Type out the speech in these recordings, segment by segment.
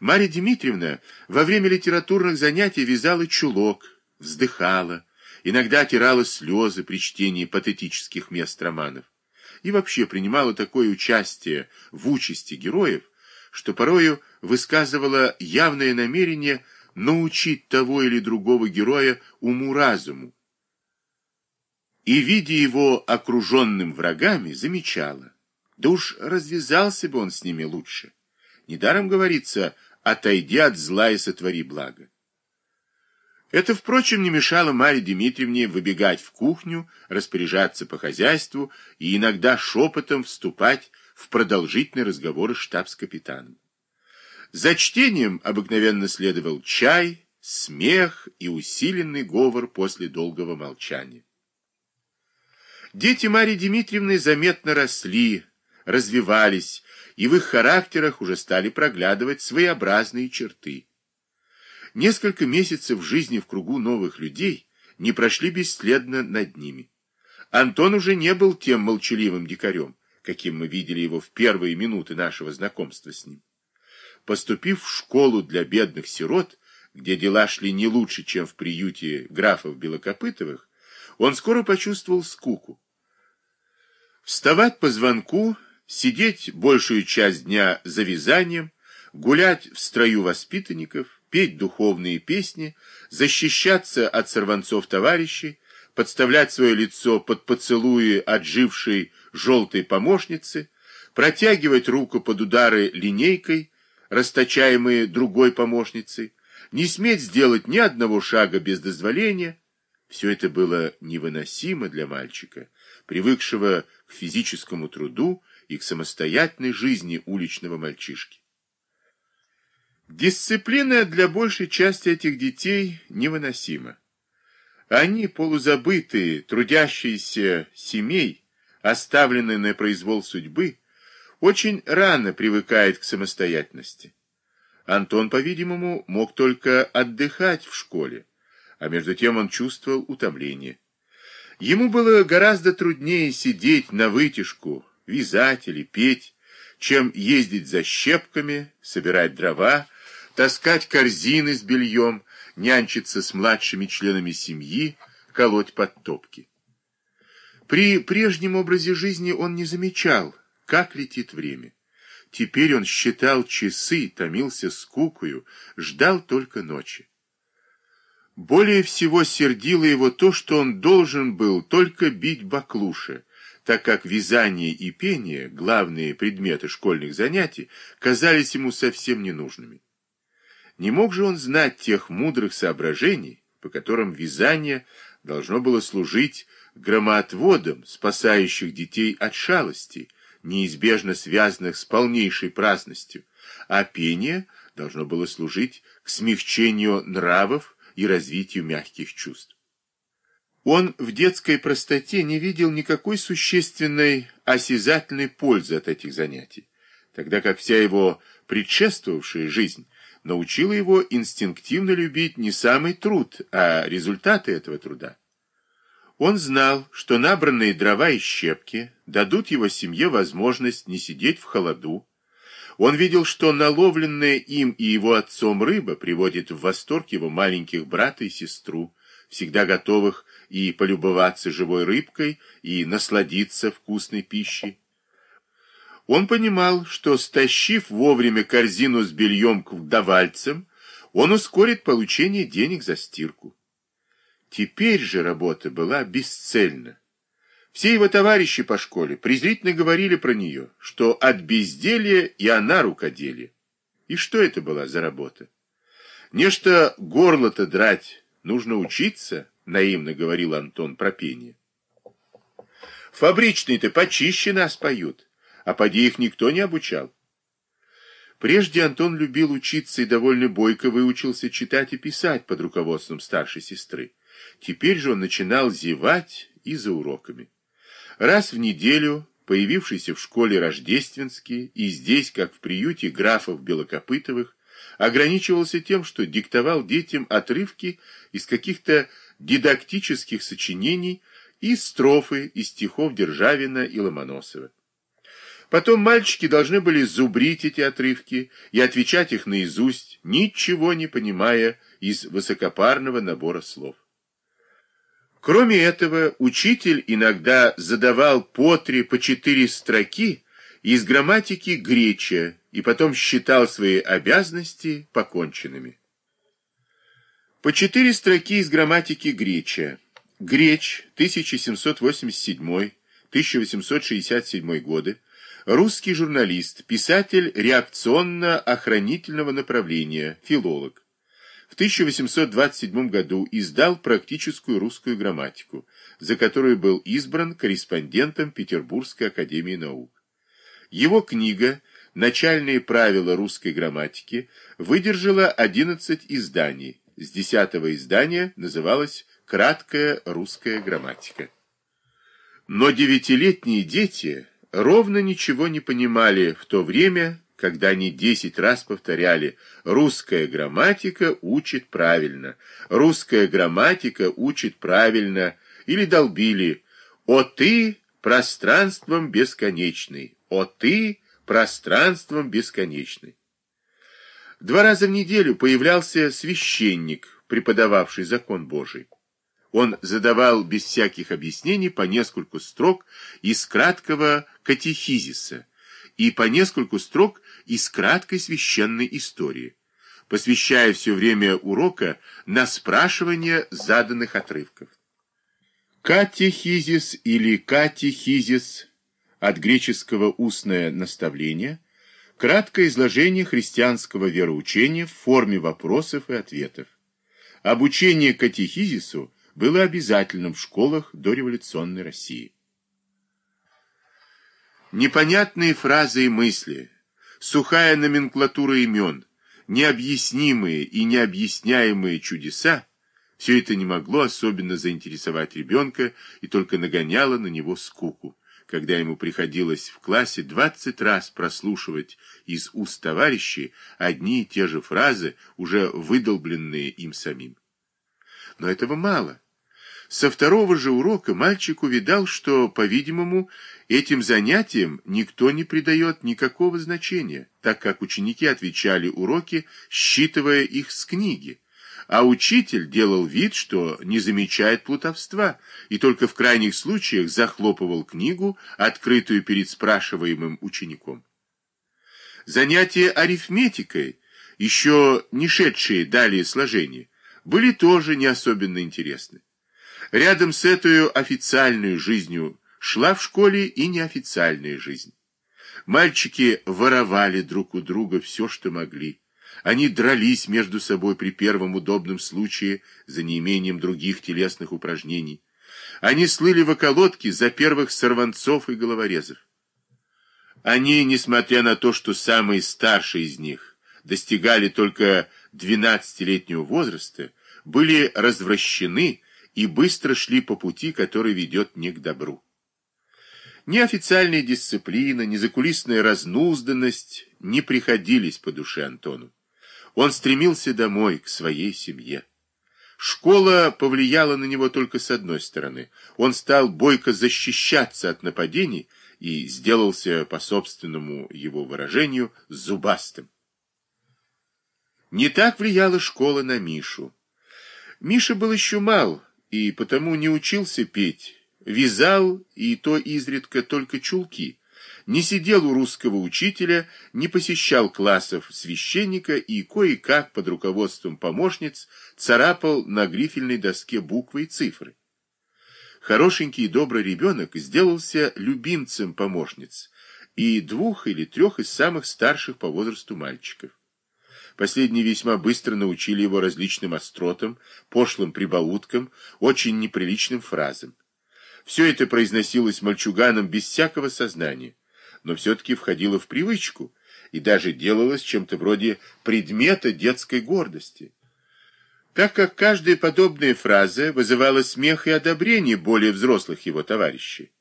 Марья Дмитриевна во время литературных занятий вязала чулок, вздыхала, иногда отирала слезы при чтении патетических мест романов и вообще принимала такое участие в участи героев, что порою высказывала явное намерение научить того или другого героя уму-разуму. И, видя его окруженным врагами, замечала, да уж развязался бы он с ними лучше. Недаром говорится «отойди от зла и сотвори благо». Это, впрочем, не мешало Марье Дмитриевне выбегать в кухню, распоряжаться по хозяйству и иногда шепотом вступать в продолжительные разговоры штабс-капитаном. За чтением обыкновенно следовал чай, смех и усиленный говор после долгого молчания. Дети Марьи Дмитриевны заметно росли, развивались, и в их характерах уже стали проглядывать своеобразные черты. Несколько месяцев жизни в кругу новых людей не прошли бесследно над ними. Антон уже не был тем молчаливым дикарем, каким мы видели его в первые минуты нашего знакомства с ним. Поступив в школу для бедных сирот, где дела шли не лучше, чем в приюте графов Белокопытовых, он скоро почувствовал скуку. Вставать по звонку, сидеть большую часть дня за вязанием, гулять в строю воспитанников, петь духовные песни, защищаться от сорванцов товарищей, подставлять свое лицо под поцелуи отжившей желтой помощницы, протягивать руку под удары линейкой, расточаемые другой помощницей, не сметь сделать ни одного шага без дозволения, все это было невыносимо для мальчика, привыкшего к физическому труду и к самостоятельной жизни уличного мальчишки. Дисциплина для большей части этих детей невыносима. Они, полузабытые, трудящиеся семей, оставленные на произвол судьбы, очень рано привыкают к самостоятельности. Антон, по-видимому, мог только отдыхать в школе, а между тем он чувствовал утомление. Ему было гораздо труднее сидеть на вытяжку, вязать или петь, чем ездить за щепками, собирать дрова, таскать корзины с бельем, нянчиться с младшими членами семьи, колоть подтопки. При прежнем образе жизни он не замечал, как летит время. Теперь он считал часы, томился скукою, ждал только ночи. Более всего сердило его то, что он должен был только бить баклуши, так как вязание и пение, главные предметы школьных занятий, казались ему совсем ненужными. Не мог же он знать тех мудрых соображений, по которым вязание должно было служить громоотводом, спасающих детей от шалости, неизбежно связанных с полнейшей праздностью, а пение должно было служить к смягчению нравов и развитию мягких чувств. Он в детской простоте не видел никакой существенной осязательной пользы от этих занятий, тогда как вся его предшествовавшая жизнь научила его инстинктивно любить не самый труд, а результаты этого труда. Он знал, что набранные дрова и щепки дадут его семье возможность не сидеть в холоду. Он видел, что наловленная им и его отцом рыба приводит в восторг его маленьких брата и сестру, всегда готовых и полюбоваться живой рыбкой, и насладиться вкусной пищей. Он понимал, что, стащив вовремя корзину с бельем к вдовальцам, он ускорит получение денег за стирку. Теперь же работа была бесцельна. Все его товарищи по школе презрительно говорили про нее, что от безделья и она рукоделие. И что это была за работа? Нечто горло-то драть, нужно учиться, наивно говорил Антон про пение. Фабричные-то почище нас поют а поди их никто не обучал. Прежде Антон любил учиться и довольно бойко выучился читать и писать под руководством старшей сестры. Теперь же он начинал зевать и за уроками. Раз в неделю, появившийся в школе Рождественский и здесь, как в приюте графов Белокопытовых, ограничивался тем, что диктовал детям отрывки из каких-то дидактических сочинений и строфы из стихов Державина и Ломоносова. Потом мальчики должны были зубрить эти отрывки и отвечать их наизусть, ничего не понимая из высокопарного набора слов. Кроме этого, учитель иногда задавал по три, по четыре строки из грамматики греча и потом считал свои обязанности поконченными. По четыре строки из грамматики греча. Греч, 1787-1867 годы, русский журналист, писатель реакционно-охранительного направления, филолог. В 1827 году издал практическую русскую грамматику, за которую был избран корреспондентом Петербургской академии наук. Его книга «Начальные правила русской грамматики» выдержала 11 изданий. С десятого издания называлась «Краткая русская грамматика». Но девятилетние дети ровно ничего не понимали в то время, когда они десять раз повторяли «русская грамматика учит правильно», «русская грамматика учит правильно» или долбили «о ты пространством бесконечный», «о ты пространством бесконечный». Два раза в неделю появлялся священник, преподававший закон Божий. Он задавал без всяких объяснений по нескольку строк из краткого катехизиса и по нескольку строк из краткой священной истории, посвящая все время урока на спрашивание заданных отрывков. Катехизис или катехизис от греческого устное наставление – краткое изложение христианского вероучения в форме вопросов и ответов. Обучение катехизису было обязательным в школах дореволюционной России. Непонятные фразы и мысли, сухая номенклатура имен, необъяснимые и необъясняемые чудеса – все это не могло особенно заинтересовать ребенка и только нагоняло на него скуку, когда ему приходилось в классе 20 раз прослушивать из уст товарищей одни и те же фразы, уже выдолбленные им самим. Но этого мало. Со второго же урока мальчик увидал, что, по-видимому, этим занятиям никто не придает никакого значения, так как ученики отвечали уроки, считывая их с книги, а учитель делал вид, что не замечает плутовства, и только в крайних случаях захлопывал книгу, открытую перед спрашиваемым учеником. Занятия арифметикой, еще не шедшие далее сложения, были тоже не особенно интересны. Рядом с этой официальной жизнью шла в школе и неофициальная жизнь. Мальчики воровали друг у друга все, что могли. Они дрались между собой при первом удобном случае за неимением других телесных упражнений. Они слыли в околотке за первых сорванцов и головорезов. Они, несмотря на то, что самые старшие из них достигали только 12-летнего возраста, были развращены и быстро шли по пути, который ведет не к добру. Ни официальная дисциплина, ни закулисная разнузданность не приходились по душе Антону. Он стремился домой, к своей семье. Школа повлияла на него только с одной стороны. Он стал бойко защищаться от нападений и сделался, по собственному его выражению, зубастым. Не так влияла школа на Мишу. Миша был еще мал, и потому не учился петь, вязал, и то изредка только чулки, не сидел у русского учителя, не посещал классов священника и кое-как под руководством помощниц царапал на грифельной доске буквы и цифры. Хорошенький и добрый ребенок сделался любимцем помощниц и двух или трех из самых старших по возрасту мальчиков. Последние весьма быстро научили его различным остротам, пошлым прибауткам, очень неприличным фразам. Все это произносилось мальчуганом без всякого сознания, но все-таки входило в привычку и даже делалось чем-то вроде предмета детской гордости. Так как каждая подобная фраза вызывала смех и одобрение более взрослых его товарищей.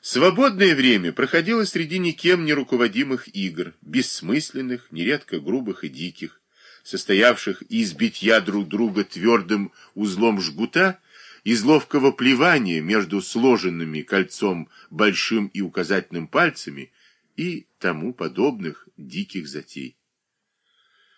Свободное время проходило среди никем не руководимых игр, бессмысленных, нередко грубых и диких, состоявших из битья друг друга твердым узлом жгута, из ловкого плевания между сложенными кольцом большим и указательным пальцами и тому подобных диких затей.